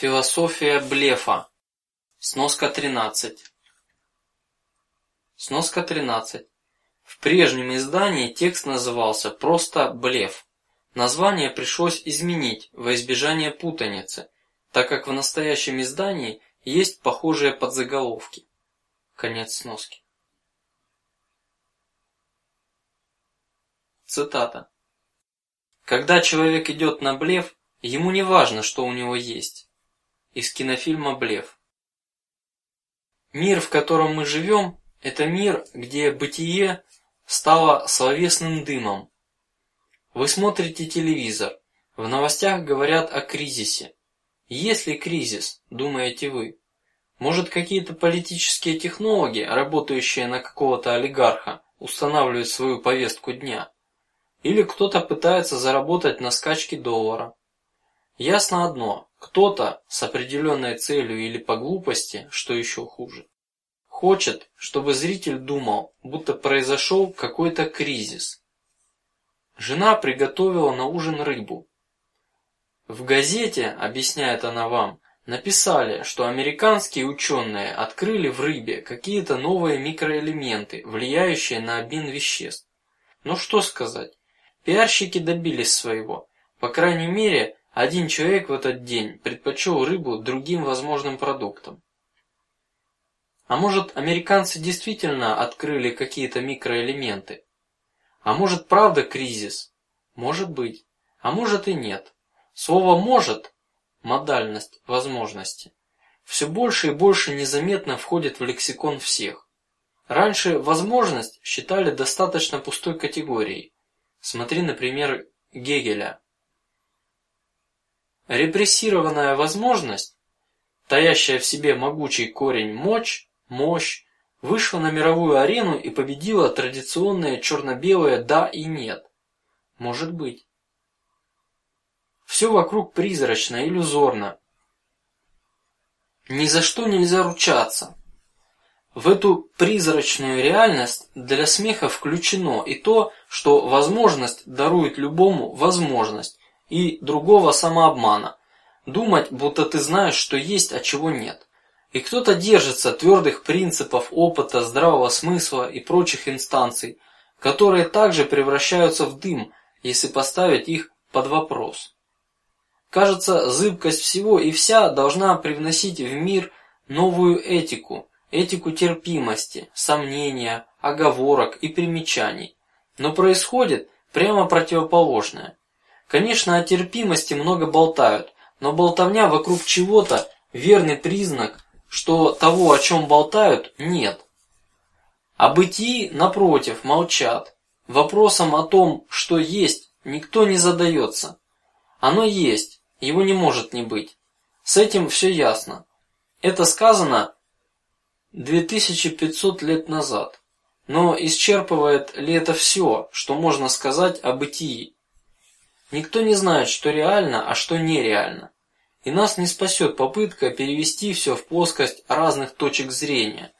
Философия блефа. Сноска 13. Сноска 13. В прежнем издании текст назывался просто блеф. Название пришлось изменить во избежание путаницы, так как в настоящем издании есть похожие подзаголовки. Конец сноски. Цитата. Когда человек идет на блеф, ему не важно, что у него есть из кинофильма Блеф. Мир, в котором мы живем, это мир, где бытие стало словесным дымом. Вы смотрите телевизор, в новостях говорят о кризисе. Есть ли кризис, думаете вы? Может, какие-то политические технологи, работающие на какого-то олигарха, устанавливают свою повестку дня? Или кто-то пытается заработать на скачке доллара? Ясно одно: кто-то с определенной целью или по глупости, что еще хуже, хочет, чтобы зритель думал, будто произошел какой-то кризис. Жена приготовила на ужин рыбу. В газете, объясняет она вам, написали, что американские ученые открыли в рыбе какие-то новые микроэлементы, влияющие на обмен веществ. Ну что сказать? Пиарщики добились своего. По крайней мере, один человек в этот день предпочел рыбу другим возможным продуктам. А может, американцы действительно открыли какие-то микроэлементы? А может, правда кризис? Может быть, а может и нет. Слово может модальность возможности все больше и больше незаметно входит в лексикон всех. Раньше возможность считали достаточно пустой категорией. Смотри, например, Гегеля. Репрессированная возможность, таящая в себе могучий корень мощь, мощь, вышла на мировую арену и победила традиционное черно-белое да и нет. Может быть. Все вокруг призрачно, иллюзорно. Ни за что нельзя ручаться. В эту призрачную реальность для смеха включено и то, что возможность дарует любому возможность, и другого самообмана, думать, будто ты знаешь, что есть, а чего нет. И кто-то держится твердых принципов опыта, здравого смысла и прочих инстанций, которые также превращаются в дым, если поставить их под вопрос. Кажется, зыбкость всего и вся должна привносить в мир новую этику, этику терпимости, сомнения, оговорок и примечаний. Но происходит прямо противоположное. Конечно, о терпимости много болтают, но болтовня вокруг чего-то верный признак, что того, о чем болтают, нет. А бытии, напротив, молчат. Вопросом о том, что есть, никто не задается. Оно есть, его не может не быть. С этим все ясно. Это сказано 2500 лет назад. Но исчерпывает ли это все, что можно сказать о бытии? Никто не знает, что реально, а что нереально, и нас не спасет попытка перевести все в плоскость разных точек зрения.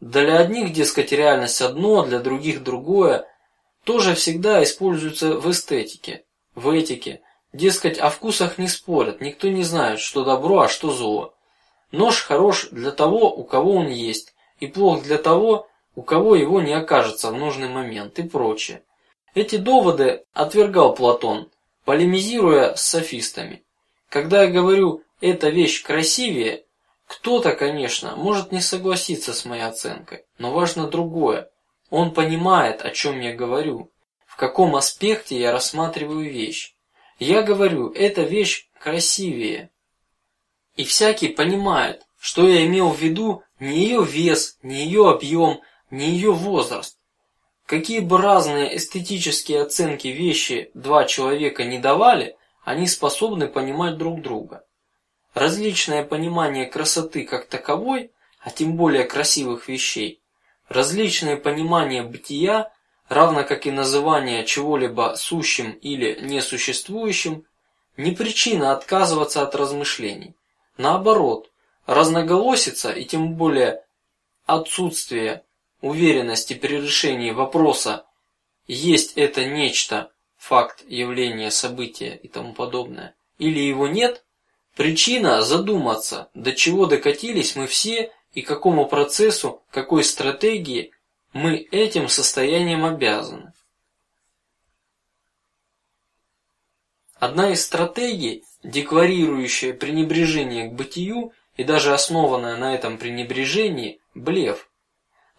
Для одних, дескать, реальность одно, для других другое, тоже всегда используется в эстетике, в этике. Дескать, о вкусах не спорят, никто не знает, что добро, а что зло. Нож хорош для того, у кого он есть, и плох для того, у кого его не окажется в нужный момент и прочее. Эти доводы отвергал Платон, полемизируя с софистами. Когда я говорю эта вещь красивее, кто-то, конечно, может не согласиться с моей оценкой, но важно другое. Он понимает, о чем я говорю, в каком аспекте я рассматриваю вещь. Я говорю, эта вещь красивее, и всякий понимает, что я имел в виду не ее вес, не ее объем, не ее возраст, Какие бы разные эстетические оценки вещи два человека не давали, они способны понимать друг друга. Различное понимание красоты как таковой, а тем более красивых вещей, различное понимание бытия, равно как и называние чего-либо сущим или несуществующим, не причина отказываться от размышлений. Наоборот, разноголосица и тем более отсутствие уверенности при решении вопроса, есть это нечто, факт, явление, событие и тому подобное, или его нет, Причина задуматься, до чего докатились мы все и какому процессу, какой стратегии мы этим состоянием обязаны. Одна из стратегий, декларирующая пренебрежение к бытию и даже основанная на этом пренебрежении, блеф.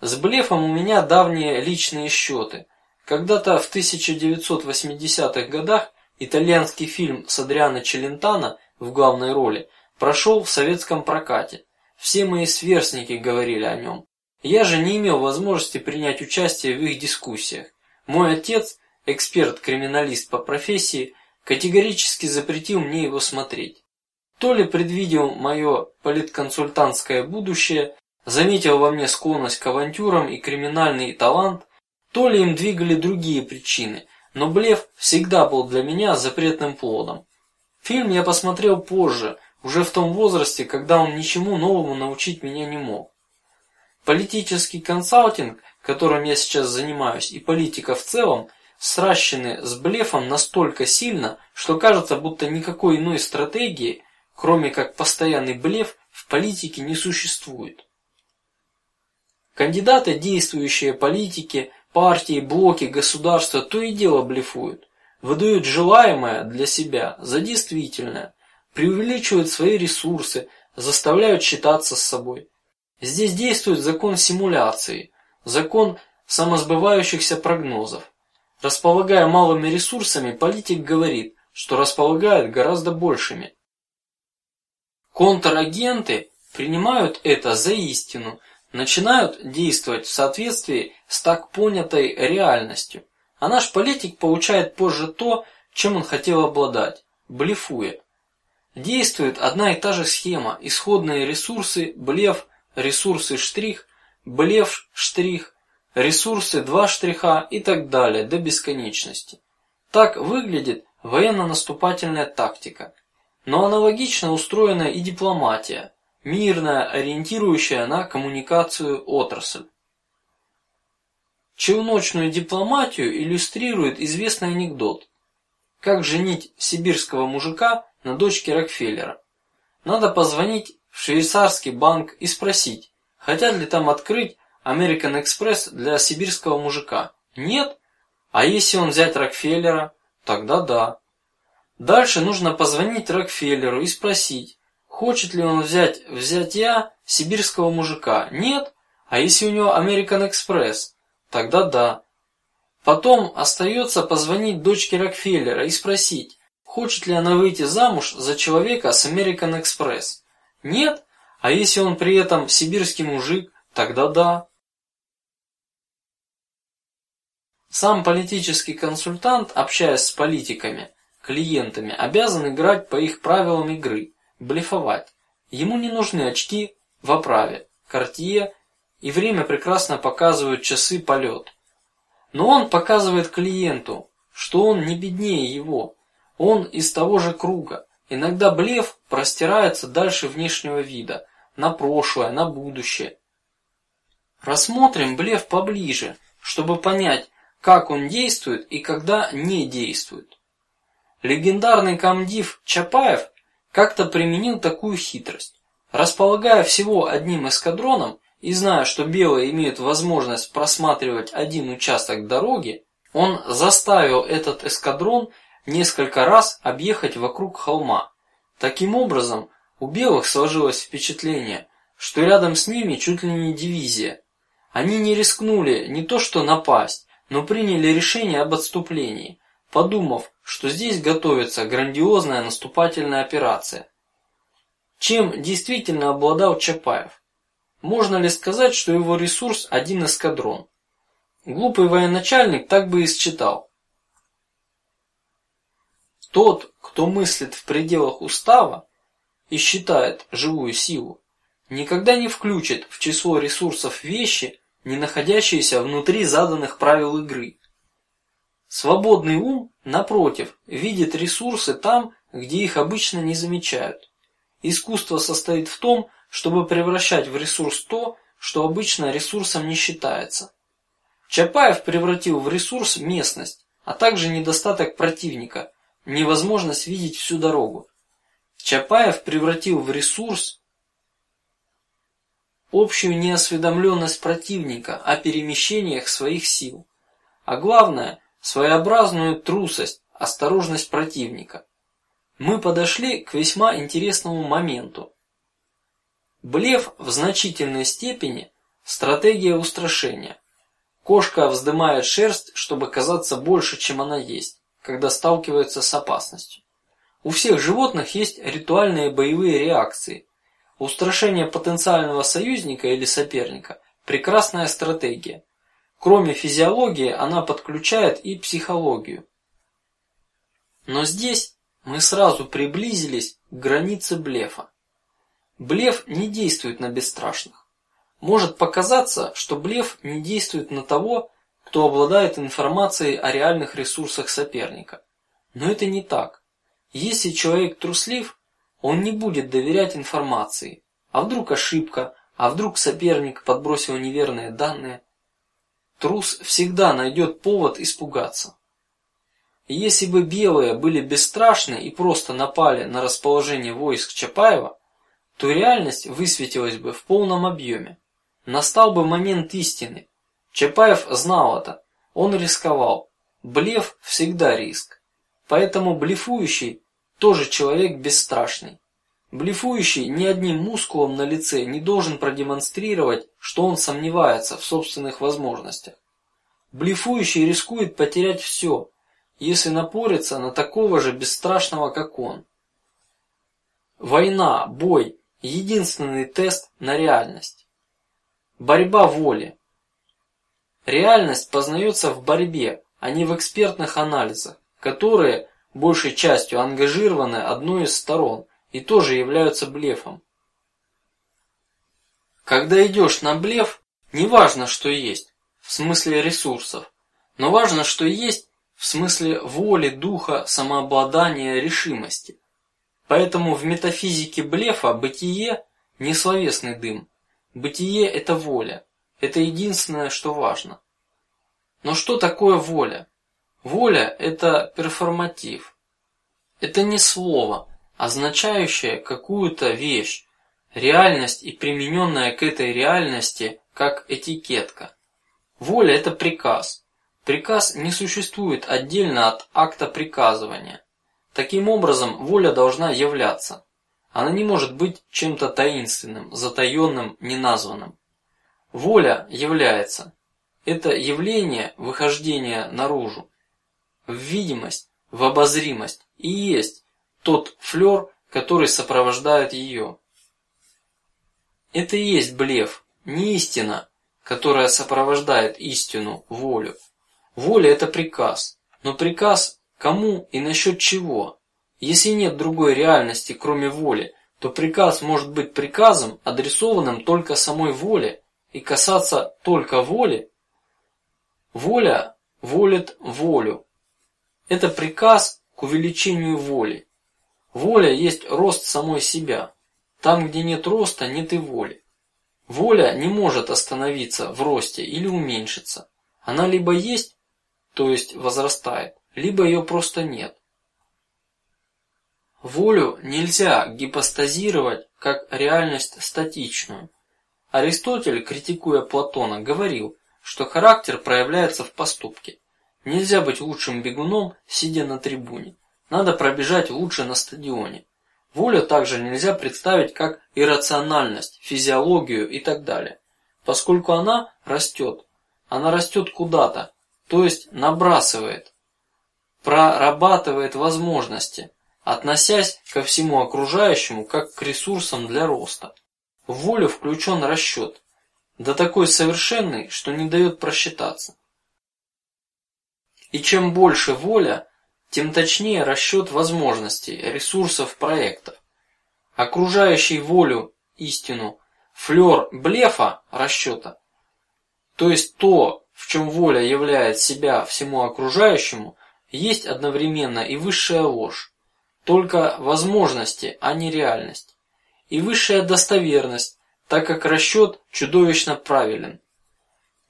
С блефом у меня давние личные счеты. Когда-то в 1980-х годах итальянский фильм с Адриано Челентано в главной роли прошел в советском прокате. Все мои сверстники говорили о нем. Я же не имел возможности принять участие в их дискуссиях. Мой отец, эксперт-криминалист по профессии, категорически запретил мне его смотреть. То ли предвидел мое политконсультантское будущее, заметил во мне склонность к авантюрам и криминальный талант, то ли им двигали другие причины, но блеф всегда был для меня запретным плодом. Фильм я посмотрел позже, уже в том возрасте, когда он ничему новому научить меня не мог. Политический консалтинг, которым я сейчас занимаюсь, и политика в целом сращены с блефом настолько сильно, что кажется, будто никакой иной стратегии, кроме как постоянный блеф, в политике не существует. Кандидаты, действующие политики, партии, блоки, государства, то и дело блефуют, выдают желаемое для себя за действительное, преувеличивают свои ресурсы, заставляют считаться с собой. Здесь действует закон симуляции, закон самосбывающихся прогнозов. Располагая малыми ресурсами, политик говорит, что располагает гораздо большими. Контрагенты принимают это за истину, начинают действовать в соответствии с так понятой реальностью, а наш политик получает позже то, чем он хотел обладать, блефуя. Действует одна и та же схема: исходные ресурсы, блеф, ресурсы штрих, блеф штрих, ресурсы два штриха и так далее до бесконечности. Так выглядит военно-наступательная тактика. Но аналогично устроена и дипломатия, мирная, ориентирующая на коммуникацию отрасль. Челночную дипломатию иллюстрирует известный анекдот: как женить сибирского мужика на дочке Рокфеллера. Надо позвонить в швейцарский банк и спросить, хотят ли там открыть American Express для сибирского мужика. Нет? А если он взять Рокфеллера, тогда да. Дальше нужно позвонить Рокфеллеру и спросить, хочет ли он взять взять я сибирского мужика. Нет? А если у него American Express, тогда да. Потом остается позвонить дочке Рокфеллера и спросить, хочет ли она выйти замуж за человека с American Express. Нет? А если он при этом сибирский мужик, тогда да. Сам политический консультант, общаясь с политиками, клиентами, обязан играть по их правилам игры, блефовать. Ему не нужны очки в оправе, кортье и время прекрасно показывают часы полет. Но он показывает клиенту, что он не беднее его, он из того же круга. Иногда блеф простирается дальше внешнего вида, на прошлое, на будущее. Рассмотрим блеф поближе, чтобы понять, как он действует и когда не действует. Легендарный комдив Чапаев как-то применил такую хитрость. Располагая всего одним эскадроном и зная, что белые имеют возможность просматривать один участок дороги, он заставил этот эскадрон несколько раз объехать вокруг холма. Таким образом, у белых сложилось впечатление, что рядом с ними чуть ли не дивизия. Они не рискнули не то что напасть, но приняли решение об отступлении, подумав, что здесь готовится грандиозная наступательная операция. Чем действительно обладал Чапаев? Можно ли сказать, что его ресурс один эскадрон? Глупый военачальник так бы и считал. Тот, кто мыслит в пределах устава и считает живую силу, никогда не включит в число ресурсов вещи, не находящиеся внутри заданных правил игры. Свободный ум, напротив, видит ресурсы там, где их обычно не замечают. Искусство состоит в том, чтобы превращать в ресурс то, что обычно ресурсом не считается. Чапаев превратил в ресурс местность, а также недостаток противника, невозможность видеть всю дорогу. Чапаев превратил в ресурс общую неосведомленность противника о перемещениях своих сил, а главное своеобразную трусость, осторожность противника. Мы подошли к весьма интересному моменту. Блеф в значительной степени стратегия устрашения. Кошка вздымает шерсть, чтобы казаться больше, чем она есть, когда сталкивается с опасностью. У всех животных есть ритуальные боевые реакции. Устрашение потенциального союзника или соперника – прекрасная стратегия. Кроме физиологии, она подключает и психологию. Но здесь мы сразу приблизились к границе блефа. Блеф не действует на бесстрашных. Может показаться, что блеф не действует на того, кто обладает информацией о реальных ресурсах соперника, но это не так. Если человек труслив, он не будет доверять информации. А вдруг ошибка? А вдруг соперник подбросил неверные данные? Трус всегда найдет повод испугаться. если бы белые были бесстрашны и просто напали на расположение войск Чапаева, то реальность высветилась бы в полном объеме. Настал бы момент истины. Чапаев знал это. Он рисковал. Блеф всегда риск. Поэтому блефующий тоже человек бесстрашный. Блефующий ни одним мускулом на лице не должен продемонстрировать, что он сомневается в собственных возможностях. Блефующий рискует потерять все, если напорится на такого же бесстрашного, как он. Война, бой – единственный тест на реальность. Борьба воли. Реальность познается в борьбе, а не в экспертных анализах, которые большей частью ангажированы одной из сторон и тоже являются блефом. Когда идешь на блеф, не важно, что есть, в смысле ресурсов, но важно, что есть в смысле воли, духа, самообладания, решимости. Поэтому в метафизике блефа бытие не словесный дым, бытие это воля, это единственное, что важно. Но что такое воля? Воля – это перформатив. Это не слово, означающее какую-то вещь, реальность и примененная к этой реальности как этикетка. Воля – это приказ. Приказ не существует отдельно от акта приказывания. Таким образом, воля должна являться. Она не может быть чем-то таинственным, затаенным, неназванным. Воля является. Это явление выхождения наружу в видимость, в обозримость и есть тот флер, который сопровождает ее. Это и есть блеф, не истина, которая сопровождает истину, волю. Воля – это приказ, но приказ кому и насчет чего? Если нет другой реальности, кроме воли, то приказ может быть приказом, адресованным только самой воле и касаться только воли. Воля волит волю, это приказ к увеличению воли. Воля есть рост самой себя. Там, где нет роста, нет и воли. Воля не может остановиться в росте или уменьшиться. Она либо есть, то есть возрастает, либо ее просто нет. Волю нельзя гипостазировать как реальность статичную. Аристотель, критикуя Платона, говорил, что характер проявляется в поступке. Нельзя быть лучшим бегуном, сидя на трибуне. Надо пробежать лучше на стадионе. Волю также нельзя представить как иррациональность, физиологию и так далее, поскольку она растет. Она растет куда-то, то есть набрасывает, прорабатывает возможности, относясь ко всему окружающему как к ресурсам для роста. В волю включен расчет, да такой совершенный, что не дает просчитаться. И чем больше воля, тем точнее расчет возможностей, ресурсов проектов. Окружающий волю истину флер блефа расчета, то есть то, в чем воля являет себя всему окружающему, есть одновременно и высшая ложь, только возможности, а не реальность, и высшая достоверность, так как расчет чудовищно правилен.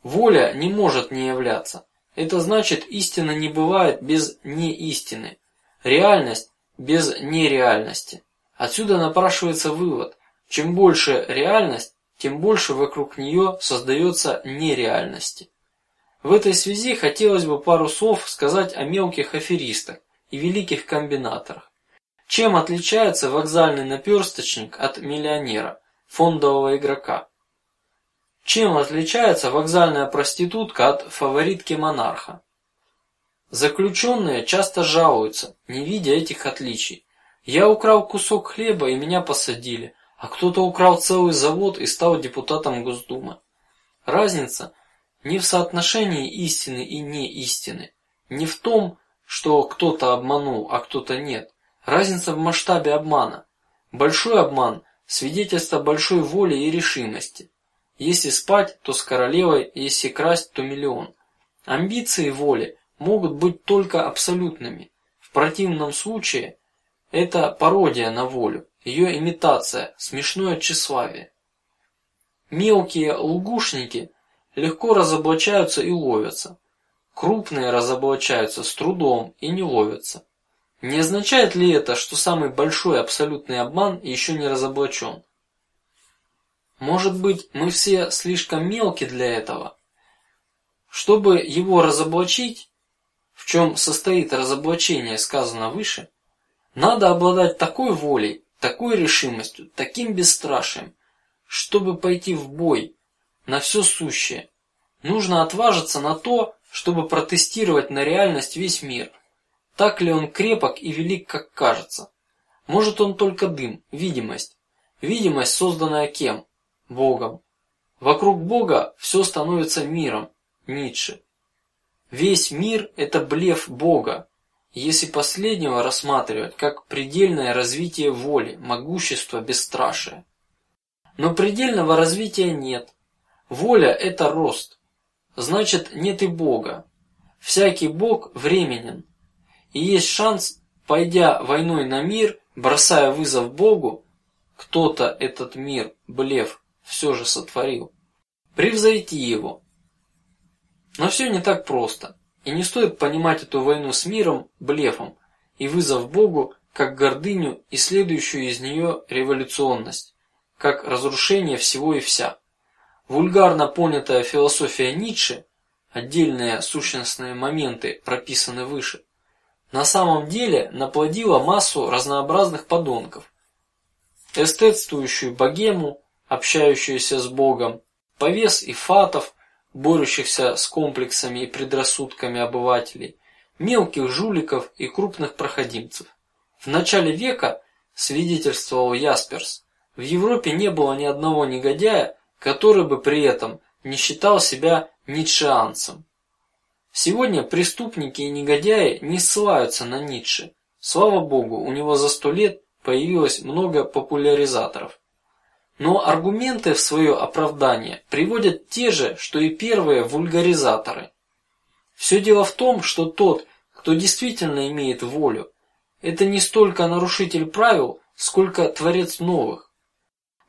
Воля не может не являться. Это значит, истина не бывает без неистины, реальность без нереальности. Отсюда напрашивается вывод: чем больше реальность, тем больше вокруг нее создается нереальности. В этой связи хотелось бы пару слов сказать о мелких аферистах и великих комбинаторах. Чем отличается вокзальный наперсточник от миллионера, фондового игрока? Чем отличается вокзальная проститутка от фаворитки монарха? Заключенные часто жалуются, не видя этих отличий. Я украл кусок хлеба и меня посадили, а кто-то украл целый завод и стал депутатом Госдумы. Разница не в соотношении истины и неистины, не в том, что кто-то обманул, а кто-то нет. Разница в масштабе обмана. Большой обман – свидетельство большой воли и решимости. Если спать, то с королевой, если красть, то миллион. Амбиции воли могут быть только абсолютными. В противном случае это пародия на волю ее имитация, смешное тщеславие. Мелкие лгушники легко разоблачаются и ловятся, крупные разоблачаются с трудом и не ловятся. Не означает ли это, что самый большой абсолютный обман еще не разоблачен? Может быть, мы все слишком мелки для этого. Чтобы его разоблачить, в чем состоит разоблачение, сказано выше, надо обладать такой волей, такой решимостью, таким бесстрашием, чтобы пойти в бой на все сущее. Нужно отважиться на то, чтобы протестировать на реальность весь мир. Так ли он крепок и велик, как кажется? Может, он только дым, видимость, видимость, созданная кем? Богом. Вокруг Бога все становится миром. Ницше. Весь мир – это блеф Бога, если последнего рассматривать как предельное развитие воли, могущества, бесстрашия. Но предельного развития нет. Воля – это рост. Значит, нет и Бога. Всякий Бог временен, и есть шанс, пойдя войной на мир, бросая вызов Богу, кто-то этот мир, блеф, все же сотворил, превзойти его. Но все не так просто. И не стоит понимать эту войну с миром блефом и вызов Богу как гордыню и следующую из нее революционность, как разрушение всего и вся. Вульгарно понятая философия Ницше, отдельные сущностные моменты прописаны выше, на самом деле наплодила массу разнообразных подонков, эстетствующую богему, общающуюся с Богом, повес и фатов, борющихся с комплексами и предрассудками обывателей, мелких жуликов и крупных проходимцев. В начале века свидетельствовал Ясперс, в Европе не было ни одного негодяя, который бы при этом не считал себя ницшеанцем. Сегодня преступники и негодяи не ссылаются на Ницше. Слава богу, у него за сто лет появилось много популяризаторов. Но аргументы в свое оправдание приводят те же, что и первые вульгаризаторы. Все дело в том, что тот, кто действительно имеет волю, это не столько нарушитель правил, сколько творец новых.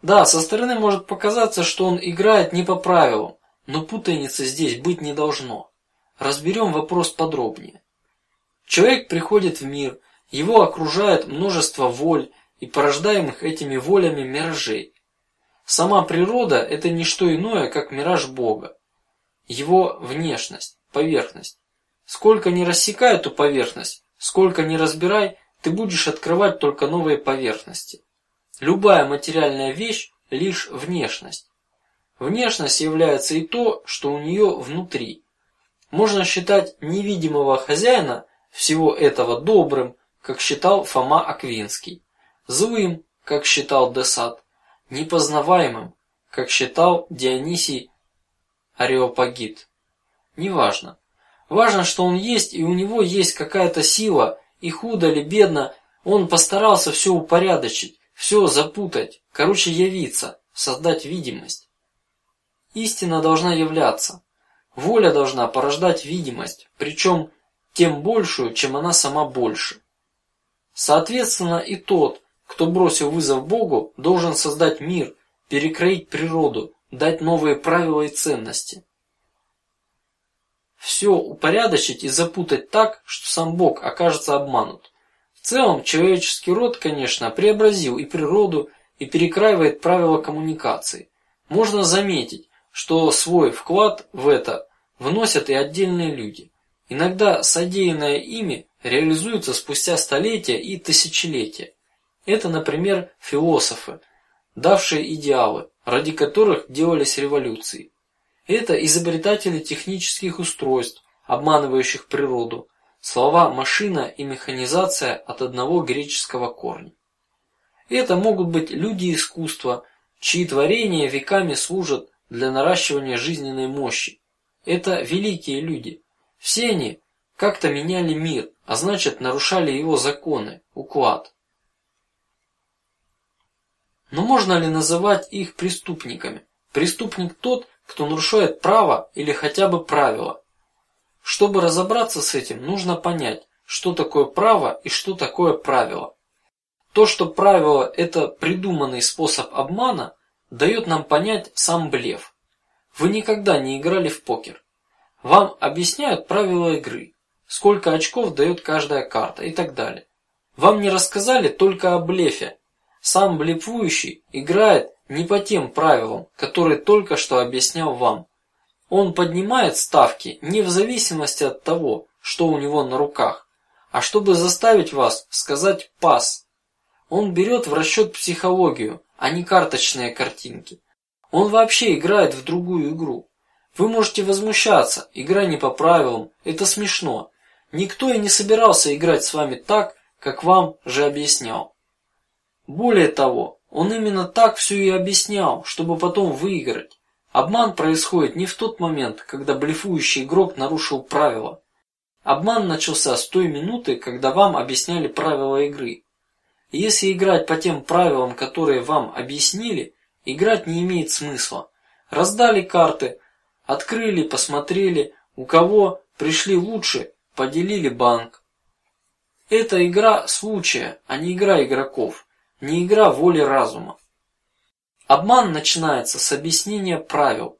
Да, со стороны может показаться, что он играет не по правилам, но путаницы здесь быть не должно. Разберем вопрос подробнее. Человек приходит в мир, его окружает множество воль и порождаемых этими волями миражей. Сама природа – это не что иное, как мираж Бога, его внешность, поверхность. Сколько не рассекай эту поверхность, сколько не разбирай, ты будешь открывать только новые поверхности. Любая материальная вещь лишь внешность. Внешность является и то, что у нее внутри. Можно считать невидимого хозяина всего этого добрым, как считал Фома Аквинский, злым, как считал Десад, непознаваемым, как считал Дионисий Ареопагит. Неважно. Важно, что он есть, и у него есть какая-то сила, и худо ли бедно, он постарался все упорядочить, все запутать, короче явиться, создать видимость. Истина должна являться, воля должна порождать видимость, причем тем большую, чем она сама больше. Соответственно, и тот, кто бросил вызов Богу, должен создать мир, перекроить природу, дать новые правила и ценности. Все упорядочить и запутать так, что сам Бог окажется обманут. В целом человеческий род, конечно, преобразил и природу, и перекраивает правила коммуникации. Можно заметить, что свой вклад в это вносят и отдельные люди. Иногда содеянное ими реализуется спустя столетия и тысячелетия. Это, например, философы, давшие идеалы, ради которых делались революции. Это изобретатели технических устройств, обманывающих природу. Слова машина и механизация от одного греческого корня. Это могут быть люди искусства, чьи творения веками служат для наращивания жизненной мощи. Это великие люди. Все они как-то меняли мир, а значит нарушали его законы, уклад. Но можно ли называть их преступниками? Преступник тот, кто нарушает право или хотя бы правила. Чтобы разобраться с этим, нужно понять, что такое право и что такое правило. То, что правило – это придуманный способ обмана, дает нам понять сам блеф. Вы никогда не играли в покер. Вам объясняют правила игры, сколько очков дает каждая карта и так далее. Вам не рассказали только о блефе. Сам блефующий играет не по тем правилам, которые только что объяснял вам. Он поднимает ставки не в зависимости от того, что у него на руках, а чтобы заставить вас сказать пас. Он берет в расчет психологию, а не карточные картинки. Он вообще играет в другую игру. Вы можете возмущаться, игра не по правилам, это смешно. Никто и не собирался играть с вами так, как вам же объяснял. Более того, он именно так все и объяснял, чтобы потом выиграть. Обман происходит не в тот момент, когда блефующий игрок нарушил правила. Обман начался с той минуты, когда вам объясняли правила игры. И если играть по тем правилам, которые вам объяснили, играть не имеет смысла. Раздали карты, открыли, посмотрели, у кого пришли лучше, поделили банк. Это игра случая, а не игра игроков, не игра воли разума. Обман начинается с объяснения правил.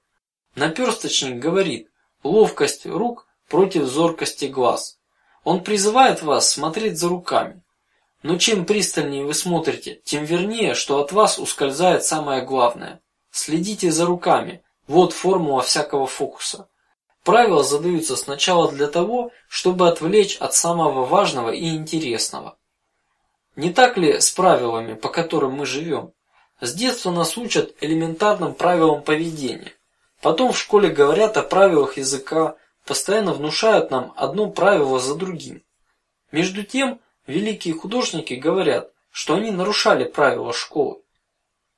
Наперсточник говорит: ловкость рук против зоркости глаз. Он призывает вас смотреть за руками. Но чем пристальнее вы смотрите, тем вернее, что от вас ускользает самое главное. Следите за руками. Вот формула всякого фокуса. Правила задаются сначала для того, чтобы отвлечь от самого важного и интересного. Не так ли с правилами, по которым мы живем? С детства нас учат элементарным правилам поведения. Потом в школе говорят о правилах языка, постоянно внушают нам одно правило за другим. Между тем великие художники говорят, что они нарушали правила школы.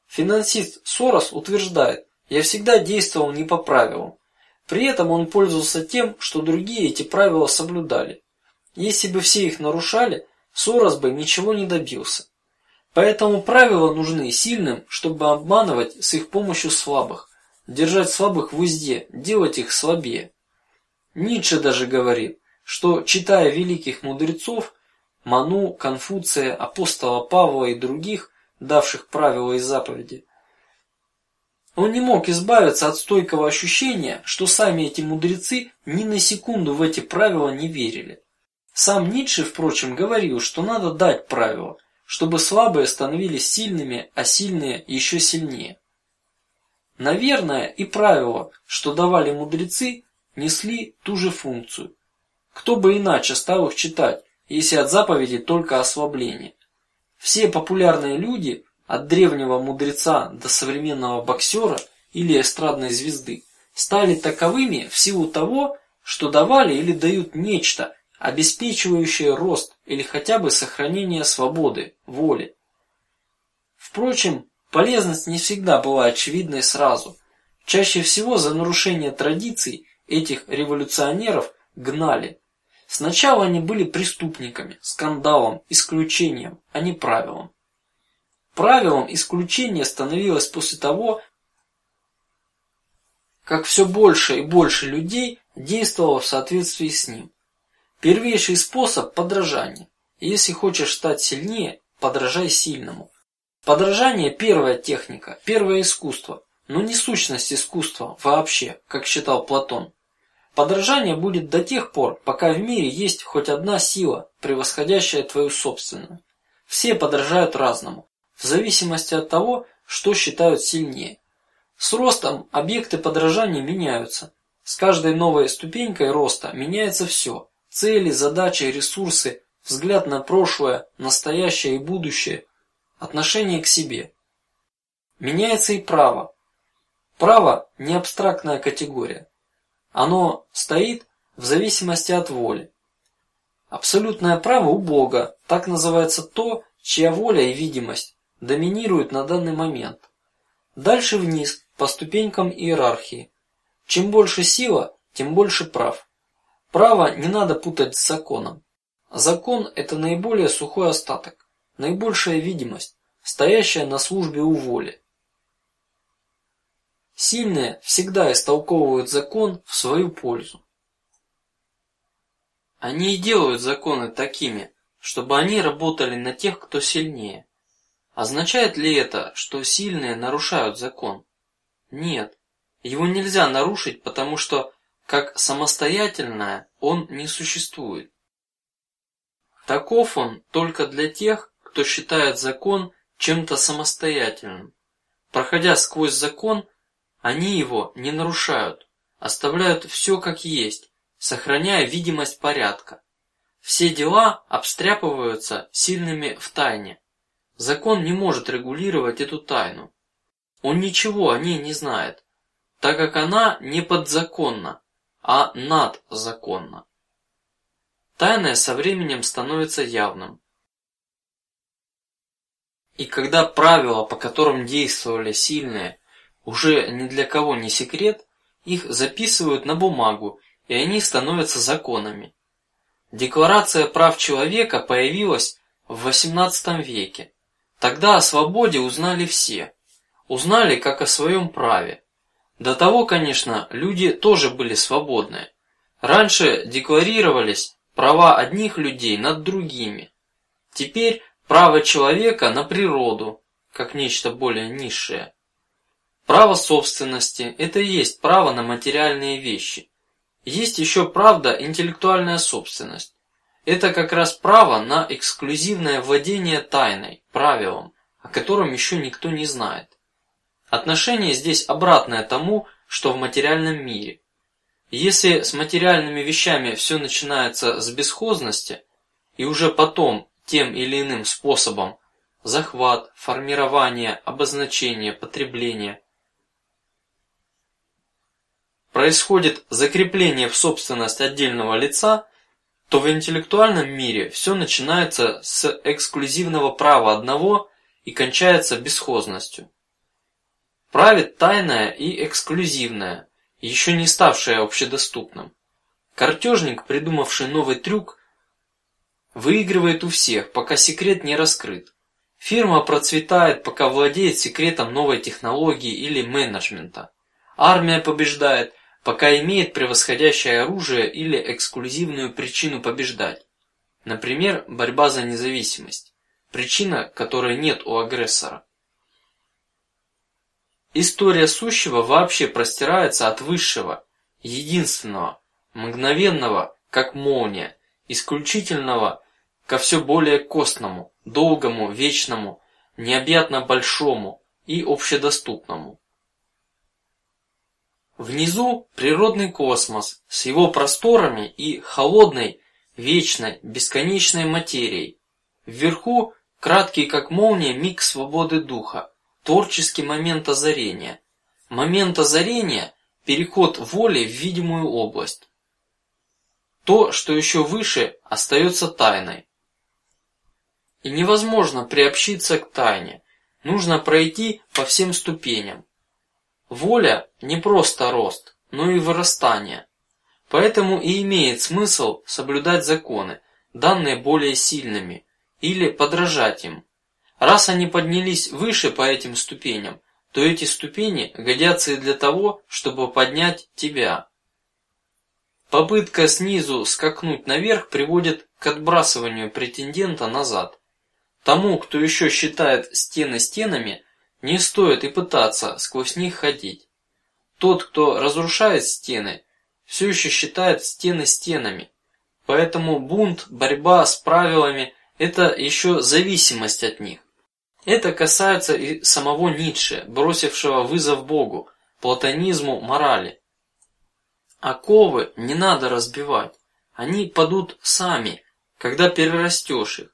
Финансист Сорос утверждает: я всегда действовал не по правилам. При этом он пользовался тем, что другие эти правила соблюдали. Если бы все их нарушали, Сорос бы ничего не добился. Поэтому правила нужны сильным, чтобы обманывать с их помощью слабых, держать слабых в узде, делать их слабее. Ницше даже говорит, что читая великих мудрецов, Ману, Конфуция, апостола Павла и других, давших правила и заповеди, он не мог избавиться от стойкого ощущения, что сами эти мудрецы ни на секунду в эти правила не верили. Сам Ницше, впрочем, говорил, что надо дать правила, чтобы слабые становились сильными, а сильные еще сильнее. Наверное, и правила, что давали мудрецы, несли ту же функцию. Кто бы иначе стал их читать, если от заповеди только ослабление? Все популярные люди, от древнего мудреца до современного боксера или эстрадной звезды, стали таковыми в силу того, что давали или дают нечто, обеспечивающее рост или хотя бы сохранение свободы, воли. Впрочем, полезность не всегда была очевидной сразу. Чаще всего за нарушение традиций этих революционеров гнали. Сначала они были преступниками, скандалом, исключением, а не правилом. Правилом исключение становилось после того, как все больше и больше людей действовало в соответствии с ним. Первейший способ подражания. Если хочешь стать сильнее, подражай сильному. Подражание первая техника, первое искусство, но не сущность искусства вообще, как считал Платон. Подражание будет до тех пор, пока в мире есть хоть одна сила, превосходящая твою собственную. Все подражают разному, в зависимости от того, что считают сильнее. С ростом объекты подражания меняются. С каждой новой ступенькой роста меняется все: цели, задачи, ресурсы, взгляд на прошлое, настоящее и будущее, отношение к себе. Меняется и право. Право не абстрактная категория. Оно стоит в зависимости от воли. Абсолютное право у Бога, так называется то, чья воля и видимость доминируют на данный момент. Дальше вниз по ступенькам иерархии. Чем больше сила, тем больше прав. Право не надо путать с законом. Закон – это наиболее сухой остаток, наибольшая видимость, стоящая на службе у воли. Сильные всегда истолковывают закон в свою пользу. Они и делают законы такими, чтобы они работали на тех, кто сильнее. Означает ли это, что сильные нарушают закон? Нет, его нельзя нарушить, потому что как самостоятельное он не существует. Таков он только для тех, кто считает закон чем-то самостоятельным. Проходя сквозь закон, они его не нарушают, оставляют все как есть, сохраняя видимость порядка. Все дела обстряпываются сильными в тайне. Закон не может регулировать эту тайну. Он ничего о ней не знает, так как она не подзаконна, а надзаконна. Тайное со временем становится явным. И когда правила, по которым действовали сильные, уже ни для кого не секрет, их записывают на бумагу, и они становятся законами. Декларация прав человека появилась в XVIII веке. Тогда о свободе узнали все, узнали как о своем праве. До того, конечно, люди тоже были свободны. Раньше декларировались права одних людей над другими. Теперь право человека на природу, как нечто более низшее. Право собственности – это и есть право на материальные вещи. Есть еще правда интеллектуальная собственность. Это как раз право на эксклюзивное владение тайной, правилом, о котором еще никто не знает. Отношение здесь обратное тому, что в материальном мире. Если с материальными вещами все начинается с бесхозности, и уже потом тем или иным способом захват, формирование, обозначение, потребление происходит закрепление в собственность отдельного лица, то в интеллектуальном мире все начинается с эксклюзивного права одного и кончается бесхозностью. Правит тайное и эксклюзивное, еще не ставшее общедоступным. Картежник, придумавший новый трюк, выигрывает у всех, пока секрет не раскрыт. Фирма процветает, пока владеет секретом новой технологии или менеджмента. Армия побеждает, пока имеет превосходящее оружие или эксклюзивную причину побеждать, например, борьба за независимость, причина, которой нет у агрессора. История сущего вообще простирается от высшего, единственного, мгновенного, как молния, исключительного ко все более костному, долгому, вечному, необъятно большому и общедоступному. Внизу природный космос с его просторами и холодной, вечной, бесконечной материей. Вверху краткий, как молния, миг свободы духа, творческий момент озарения. Момент озарения – переход воли в видимую область. То, что еще выше, остается тайной. И невозможно приобщиться к тайне. Нужно пройти по всем ступеням. Воля не просто рост, но и вырастание. Поэтому и имеет смысл соблюдать законы, данные более сильными, или подражать им. Раз они поднялись выше по этим ступеням, то эти ступени годятся и для того, чтобы поднять тебя. Попытка снизу скакнуть наверх приводит к отбрасыванию претендента назад. Тому, кто еще считает стены стенами, не стоит и пытаться сквозь них ходить. Тот, кто разрушает стены, все еще считает стены стенами, поэтому бунт, борьба с правилами – это еще зависимость от них. Это касается и самого Ницше, бросившего вызов Богу, платонизму, морали. Оковы не надо разбивать, они падут сами, когда перерастешь их.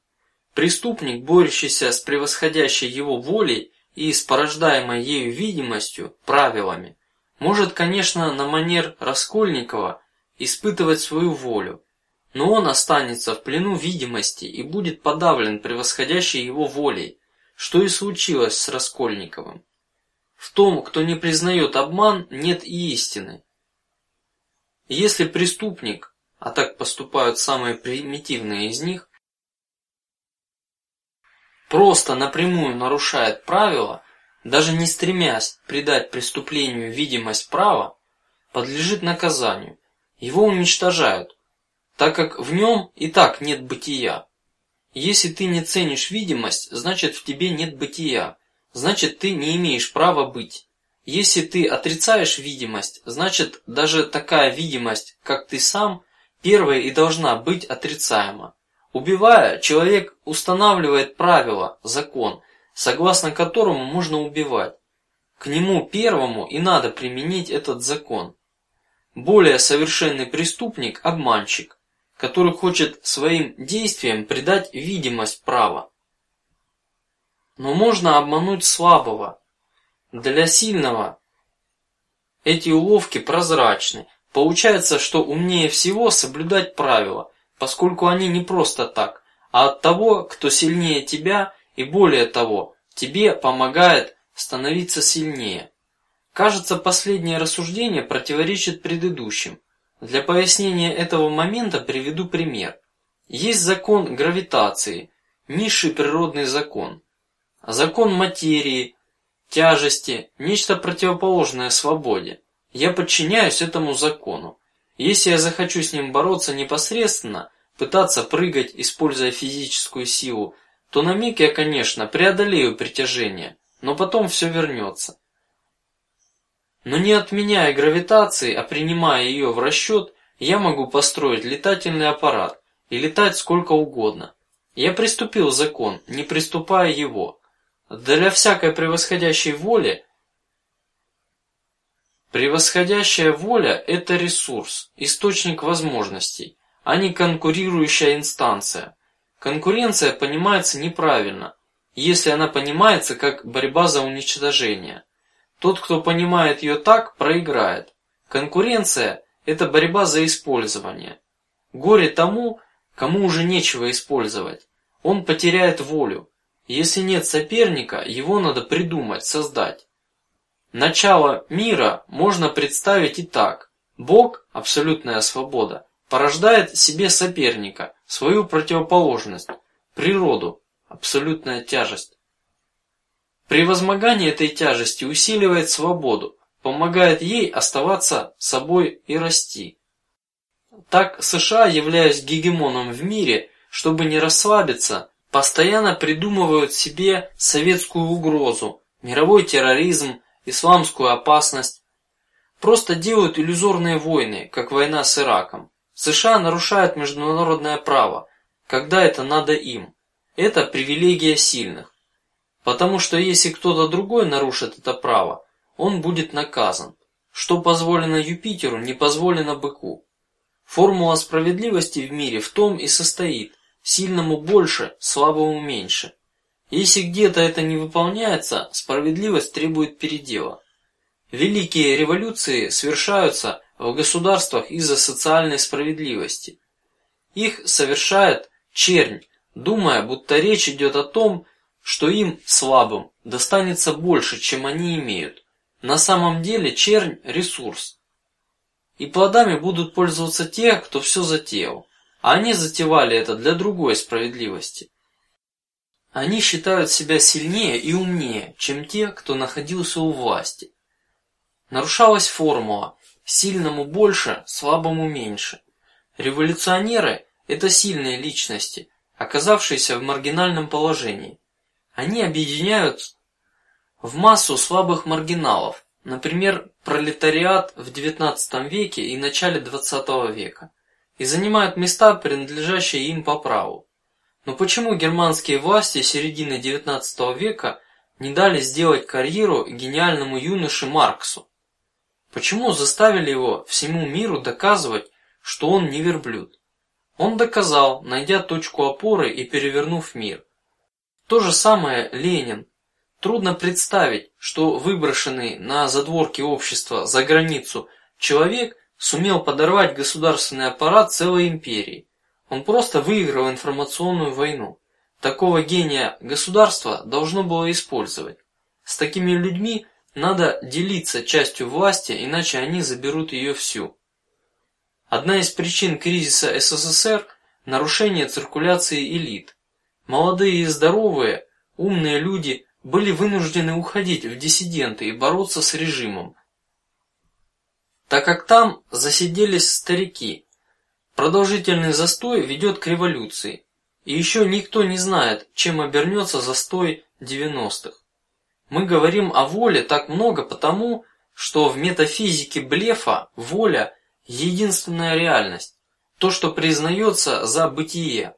Преступник, борющийся с превосходящей его волей и с порождаемой ею видимостью, правилами, может, конечно, на манер Раскольникова испытывать свою волю, но он останется в плену видимости и будет подавлен превосходящей его волей, что и случилось с Раскольниковым. В том, кто не признает обман, нет и истины. Если преступник, а так поступают самые примитивные из них, просто напрямую нарушает правила, даже не стремясь придать преступлению видимость права, подлежит наказанию. Его уничтожают, так как в нем и так нет бытия. Если ты не ценишь видимость, значит в тебе нет бытия, значит ты не имеешь права быть. Если ты отрицаешь видимость, значит даже такая видимость, как ты сам, первая и должна быть отрицаема. Убивая, человек устанавливает правило, закон, согласно которому можно убивать. К нему первому и надо применить этот закон. Более совершенный преступник – обманщик, который хочет своим действиям придать видимость права. Но можно обмануть слабого. Для сильного эти уловки прозрачны. Получается, что умнее всего соблюдать правила, поскольку они не просто так, а от того, кто сильнее тебя и более того, тебе помогает становиться сильнее. Кажется, последнее рассуждение противоречит предыдущим. Для пояснения этого момента приведу пример. Есть закон гравитации, низший природный закон, закон материи, тяжести, нечто противоположное свободе. Я подчиняюсь этому закону. Если я захочу с ним бороться непосредственно, пытаться прыгать, используя физическую силу, то на миг я, конечно, преодолею притяжение, но потом все вернется. Но не отменяя гравитации, а принимая ее в расчет, я могу построить летательный аппарат и летать сколько угодно. Я приступил закон, не приступая его. Для всякой превосходящей воли превосходящая воля – это ресурс, источник возможностей, а не конкурирующая инстанция. Конкуренция понимается неправильно, если она понимается как борьба за уничтожение. Тот, кто понимает ее так, проиграет. Конкуренция – это борьба за использование. Горе тому, кому уже нечего использовать. Он потеряет волю. Если нет соперника, его надо придумать, создать. Начало мира можно представить и так: Бог, абсолютная свобода, порождает себе соперника, свою противоположность, природу, абсолютная тяжесть. Превозмогание этой тяжести усиливает свободу, помогает ей оставаться собой и расти. Так США, являясь гегемоном в мире, чтобы не расслабиться, постоянно придумывают себе советскую угрозу, мировой терроризм, исламскую опасность. Просто делают иллюзорные войны, как война с Ираком. США нарушают международное право, когда это надо им. Это привилегия сильных. Потому что если кто-то другой нарушит это право, он будет наказан. Что позволено Юпитеру, не позволено быку. Формула справедливости в мире в том и состоит: сильному больше, слабому меньше. Если где-то это не выполняется, справедливость требует передела. Великие революции совершаются в государствах из-за социальной справедливости. Их совершает чернь, думая, будто речь идет о том, что им слабым достанется больше, чем они имеют. На самом деле чернь ресурс, и плодами будут пользоваться те, кто все затеял, а они затевали это для другой справедливости. Они считают себя сильнее и умнее, чем те, кто находился у власти. Нарушалась формула: сильному больше, слабому меньше. Революционеры – это сильные личности, оказавшиеся в маргинальном положении. Они объединяют в массу слабых маргиналов, например, пролетариат в XIX веке и начале XX века и занимают места, принадлежащие им по праву. Но почему германские власти середины XIX века не дали сделать карьеру гениальному юноше Марксу? Почему заставили его всему миру доказывать, что он не верблюд? Он доказал, найдя точку опоры и перевернув мир. То же самое Ленин. Трудно представить, что выброшенный на задворки общества за границу человек сумел подорвать государственный аппарат целой империи. Он просто выиграл информационную войну. Такого гения государства должно было использовать. С такими людьми надо делиться частью власти, иначе они заберут ее всю. Одна из причин кризиса СССР – нарушение циркуляции элит. Молодые и здоровые, умные люди были вынуждены уходить в диссиденты и бороться с режимом, так как там засиделись старики. Продолжительный застой ведет к революции, и еще никто не знает, чем обернется застой 90-х. Мы говорим о воле так много потому, что в метафизике блефа воля единственная реальность, то, что признается за бытие,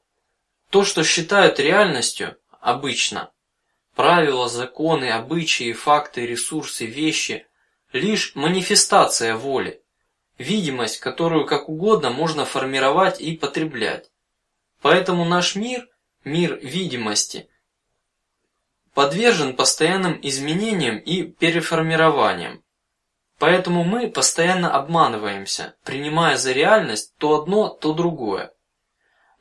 то, что считают реальностью, обычно. Правила, законы, обычаи, факты, ресурсы, вещи лишь манифестация воли, видимость, которую как угодно можно формировать и потреблять. Поэтому наш мир, мир видимости, подвержен постоянным изменениям и переформированиям. Поэтому мы постоянно обманываемся, принимая за реальность то одно, то другое.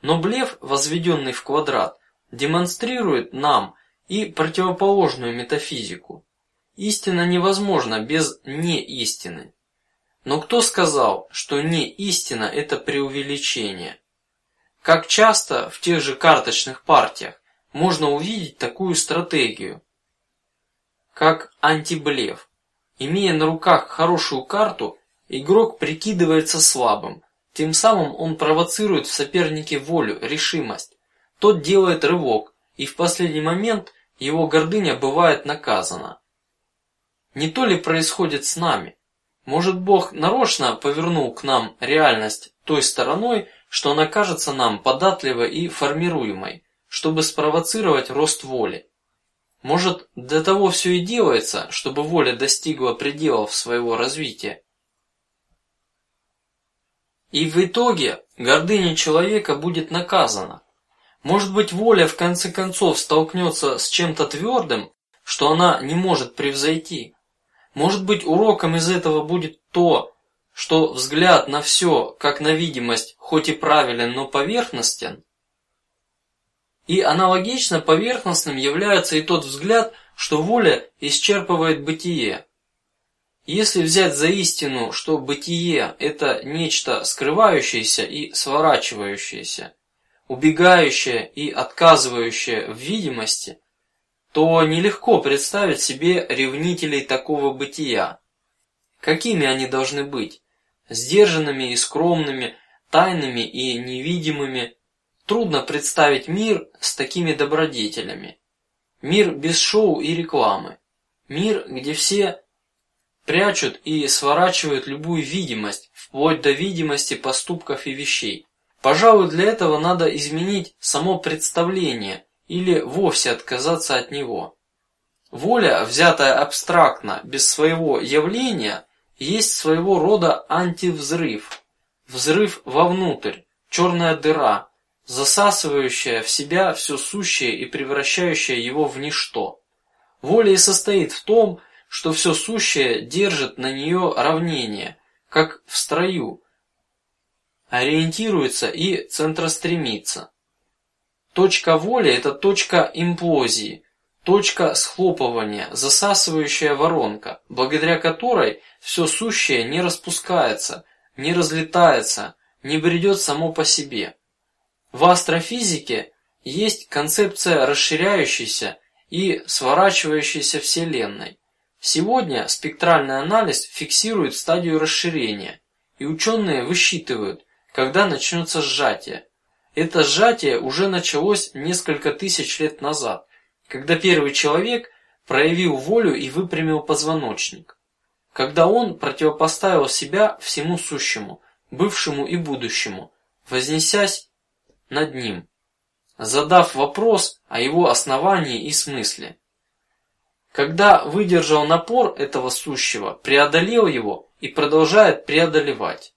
Но блеф, возведенный в квадрат, демонстрирует нам и противоположную метафизику. Истина невозможна без неистины. Но кто сказал, что не истина – это преувеличение? Как часто в тех же карточных партиях можно увидеть такую стратегию, как антиблеф. Имея на руках хорошую карту, игрок прикидывается слабым, тем самым он провоцирует в сопернике волю, решимость. Тот делает рывок, и в последний момент его гордыня бывает наказана. Не то ли происходит с нами? Может, Бог нарочно повернул к нам реальность той стороной, что она кажется нам податливой и формируемой, чтобы спровоцировать рост воли. Может, для того все и делается, чтобы воля достигла пределов своего развития. И в итоге гордыня человека будет наказана. Может быть, воля в конце концов столкнется с чем-то твердым, что она не может превзойти. Может быть, уроком из этого будет то, что взгляд на все, как на видимость, хоть и правилен, но поверхностен. И аналогично поверхностным является и тот взгляд, что воля исчерпывает бытие. Если взять за истину, что бытие – это нечто скрывающееся и сворачивающееся, убегающее и отказывающее в видимости, то нелегко представить себе ревнителей такого бытия. Какими они должны быть? Сдержанными и скромными, тайными и невидимыми. Трудно представить мир с такими добродетелями. Мир без шоу и рекламы. Мир, где все прячут и сворачивают любую видимость, вплоть до видимости поступков и вещей. Пожалуй, для этого надо изменить само представление или вовсе отказаться от него. Воля, взятая абстрактно, без своего явления, есть своего рода антивзрыв, взрыв вовнутрь, черная дыра, засасывающая в себя все сущее и превращающая его в ничто. Воля и состоит в том, что все сущее держит на нее равнение, как в строю, ориентируется и центростремится. Точка воли – это точка имплозии, точка схлопывания, засасывающая воронка, благодаря которой все сущее не распускается, не разлетается, не бредет само по себе. В астрофизике есть концепция расширяющейся и сворачивающейся вселенной. Сегодня спектральный анализ фиксирует стадию расширения, и ученые высчитывают, когда начнется сжатие. Это сжатие уже началось несколько тысяч лет назад, когда первый человек проявил волю и выпрямил позвоночник. когда он противопоставил себя всему сущему, бывшему и будущему, вознесясь над ним, задав вопрос о его основании и смысле. Когда выдержал напор этого сущего, преодолел его и продолжает преодолевать.